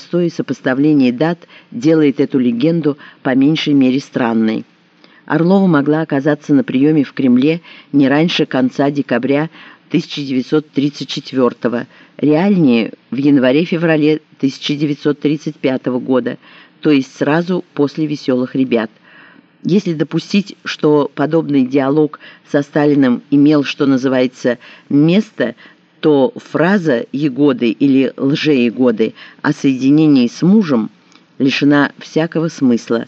простое сопоставление дат делает эту легенду по меньшей мере странной. Орлова могла оказаться на приеме в Кремле не раньше конца декабря 1934 реальнее в январе-феврале 1935 года, то есть сразу после «Веселых ребят». Если допустить, что подобный диалог со Сталиным имел, что называется, место, то фраза «Егоды» или «Лже-Егоды» о соединении с мужем лишена всякого смысла.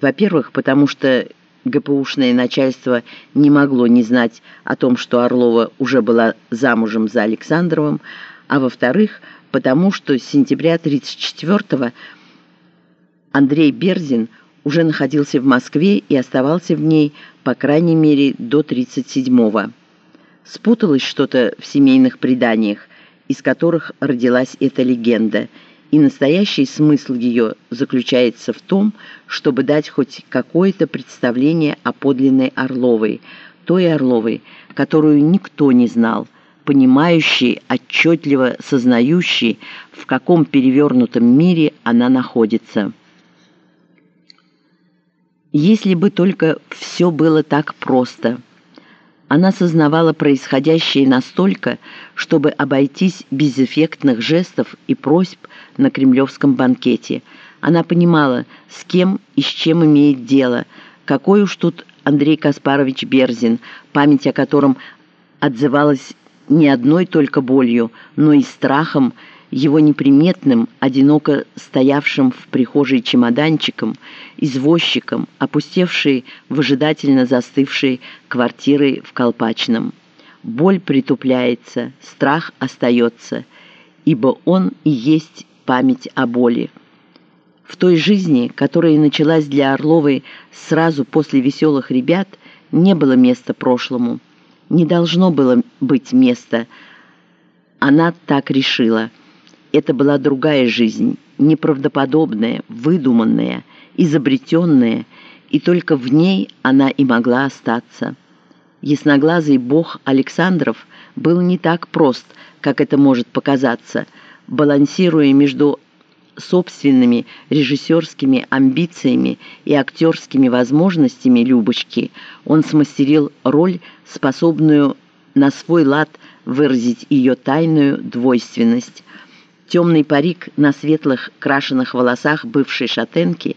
Во-первых, потому что ГПУшное начальство не могло не знать о том, что Орлова уже была замужем за Александровым, а во-вторых, потому что с сентября 1934 Андрей Берзин уже находился в Москве и оставался в ней, по крайней мере, до 1937-го. Спуталось что-то в семейных преданиях, из которых родилась эта легенда, и настоящий смысл ее заключается в том, чтобы дать хоть какое-то представление о подлинной Орловой, той Орловой, которую никто не знал, понимающий, отчетливо сознающий, в каком перевернутом мире она находится. Если бы только все было так просто – она сознавала происходящее настолько, чтобы обойтись без эффектных жестов и просьб на кремлевском банкете. Она понимала, с кем и с чем имеет дело, какой уж тут Андрей Каспарович Берзин, память о котором отзывалась не одной только болью, но и страхом, его неприметным, одиноко стоявшим в прихожей чемоданчиком, извозчиком, опустевшей, выжидательно застывшей квартирой в Колпачном. Боль притупляется, страх остается, ибо он и есть память о боли. В той жизни, которая началась для Орловой сразу после «Веселых ребят», не было места прошлому. Не должно было быть места. Она так решила – это была другая жизнь, неправдоподобная, выдуманная, изобретенная, и только в ней она и могла остаться. Ясноглазый бог Александров был не так прост, как это может показаться, балансируя между собственными режиссерскими амбициями и актерскими возможностями Любочки, он смастерил роль, способную на свой лад выразить ее тайную двойственность. Темный парик на светлых крашеных волосах бывшей шатенки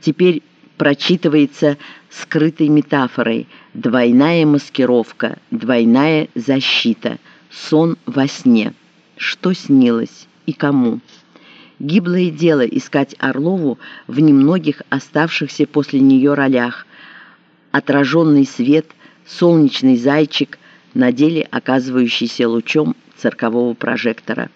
теперь прочитывается скрытой метафорой «двойная маскировка, двойная защита, сон во сне». Что снилось и кому? Гиблое дело искать Орлову в немногих оставшихся после нее ролях. Отраженный свет, солнечный зайчик, на деле оказывающийся лучом циркового прожектора.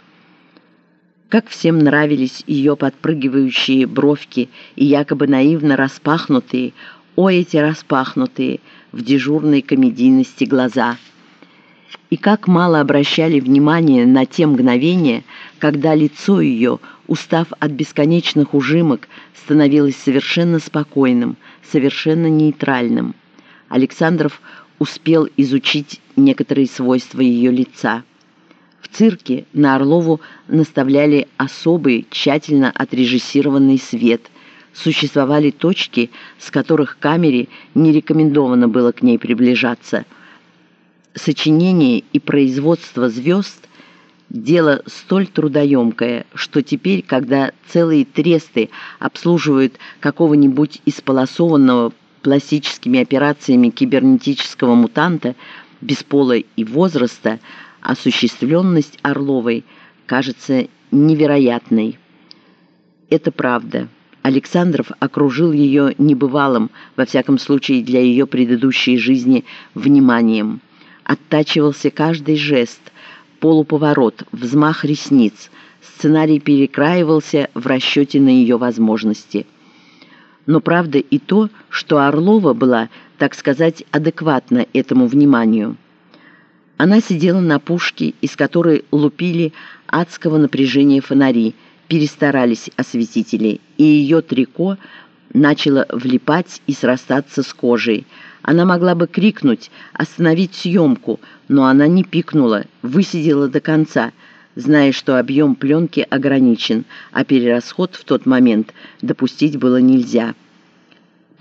Как всем нравились ее подпрыгивающие бровки и якобы наивно распахнутые, о, эти распахнутые, в дежурной комедийности глаза. И как мало обращали внимание на те мгновения, когда лицо ее, устав от бесконечных ужимок, становилось совершенно спокойным, совершенно нейтральным. Александров успел изучить некоторые свойства ее лица. Цирке на Орлову наставляли особый, тщательно отрежиссированный свет. Существовали точки, с которых камере не рекомендовано было к ней приближаться. Сочинение и производство звезд – дело столь трудоемкое, что теперь, когда целые тресты обслуживают какого-нибудь исполосованного пластическими операциями кибернетического мутанта без пола и возраста – осуществленность Орловой кажется невероятной. Это правда. Александров окружил ее небывалым, во всяком случае для ее предыдущей жизни, вниманием. Оттачивался каждый жест, полуповорот, взмах ресниц. Сценарий перекраивался в расчете на ее возможности. Но правда и то, что Орлова была, так сказать, адекватна этому вниманию. Она сидела на пушке, из которой лупили адского напряжения фонари, перестарались осветители, и ее трико начало влипать и срастаться с кожей. Она могла бы крикнуть, остановить съемку, но она не пикнула, высидела до конца, зная, что объем пленки ограничен, а перерасход в тот момент допустить было нельзя –